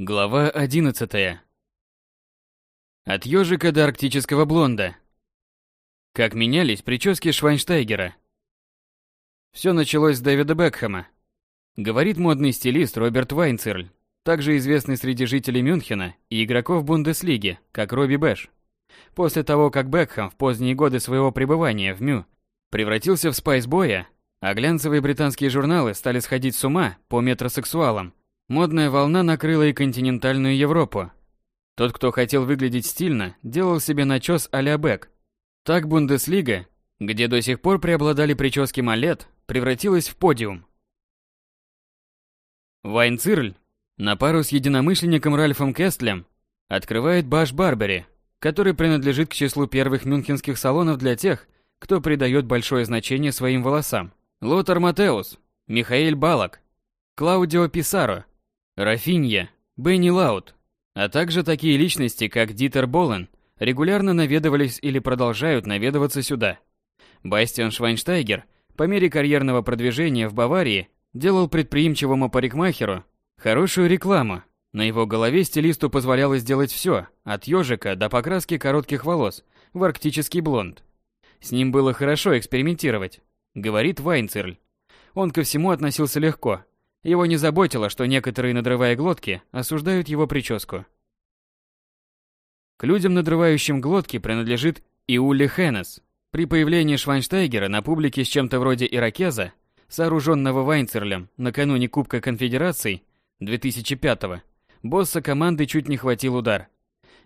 Глава 11. От ежика до арктического блонда. Как менялись прически Швайнштайгера. Все началось с Дэвида Бекхэма. Говорит модный стилист Роберт Вайнцерль, также известный среди жителей Мюнхена и игроков Бундеслиги, как Робби Бэш. После того, как Бекхэм в поздние годы своего пребывания в Мю превратился в спайсбоя, а глянцевые британские журналы стали сходить с ума по метросексуалам, Модная волна накрыла и континентальную Европу. Тот, кто хотел выглядеть стильно, делал себе начес а-ля Бек. Так Бундеслига, где до сих пор преобладали прически малет, превратилась в подиум. Вайнцирль, на пару с единомышленником Ральфом Кестлем, открывает Баш Барбери, который принадлежит к числу первых мюнхенских салонов для тех, кто придает большое значение своим волосам. Лотар Матеус, Михаэль Балак, Клаудио Писаро, Рафинья, Бенни Лаут, а также такие личности, как Дитер Болен, регулярно наведывались или продолжают наведываться сюда. Бастиан Швайнштайгер по мере карьерного продвижения в Баварии делал предприимчивому парикмахеру хорошую рекламу. На его голове стилисту позволялось сделать все, от ежика до покраски коротких волос в арктический блонд. С ним было хорошо экспериментировать, говорит Вайнцерль. Он ко всему относился легко, его не заботило, что некоторые, надрывая глотки, осуждают его прическу. К людям, надрывающим глотки, принадлежит и Улли Хеннес. При появлении Швайнштайгера на публике с чем-то вроде ирокеза, сооруженного Вайнцерлем накануне Кубка Конфедераций 2005-го, босса команды чуть не хватил удар.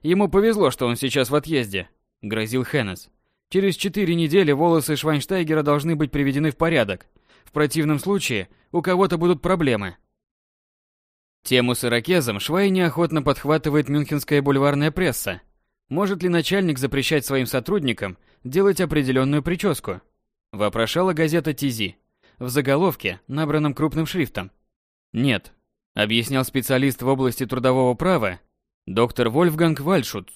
Ему повезло, что он сейчас в отъезде, грозил Хеннес. Через четыре недели волосы Швайнштайгера должны быть приведены в порядок. В противном случае у кого-то будут проблемы. Тему с ирокезом Швай неохотно подхватывает мюнхенская бульварная пресса. Может ли начальник запрещать своим сотрудникам делать определенную прическу? Вопрошала газета Тизи. В заголовке, набранном крупным шрифтом. Нет, объяснял специалист в области трудового права доктор Вольфганг Вальшут.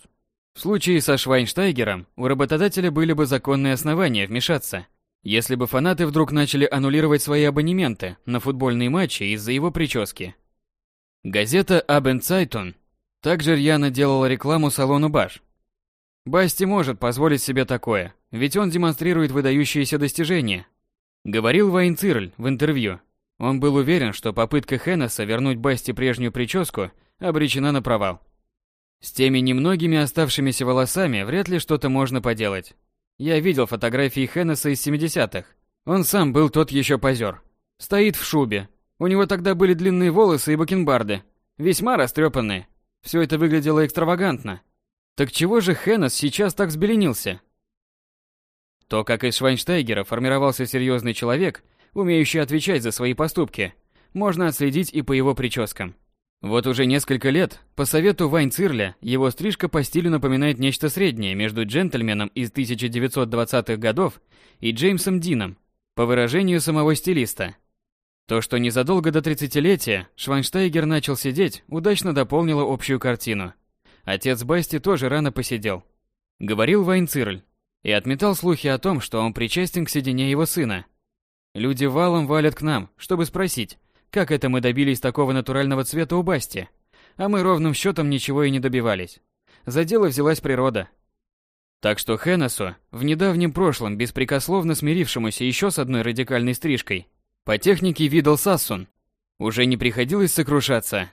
В случае со Швайнштайгером у работодателя были бы законные основания вмешаться – если бы фанаты вдруг начали аннулировать свои абонементы на футбольные матчи из-за его прически. Газета Абендсайтон также рьяно делала рекламу салону Баш. Басти может позволить себе такое, ведь он демонстрирует выдающиеся достижения. Говорил Вайн Цирль в интервью. Он был уверен, что попытка Хеннесса вернуть Басти прежнюю прическу обречена на провал. С теми немногими оставшимися волосами вряд ли что-то можно поделать. Я видел фотографии Хеннесса из 70-х. Он сам был тот еще позер. Стоит в шубе. У него тогда были длинные волосы и бакенбарды. Весьма растрепанные. Все это выглядело экстравагантно. Так чего же Хеннес сейчас так взбеленился? То, как из Швайнштейгера формировался серьезный человек, умеющий отвечать за свои поступки, можно отследить и по его прическам. Вот уже несколько лет, по совету Вайнцирля, его стрижка по стилю напоминает нечто среднее между джентльменом из 1920-х годов и Джеймсом Дином, по выражению самого стилиста. То, что незадолго до 30-летия Швайнштайгер начал сидеть, удачно дополнило общую картину. Отец Басти тоже рано посидел. Говорил Вайнцирль и отметал слухи о том, что он причастен к седине его сына. Люди валом валят к нам, чтобы спросить, как это мы добились такого натурального цвета у Басти? А мы ровным счетом ничего и не добивались. За дело взялась природа. Так что Хеннесу, в недавнем прошлом беспрекословно смирившемуся еще с одной радикальной стрижкой, по технике видал Сассун, уже не приходилось сокрушаться,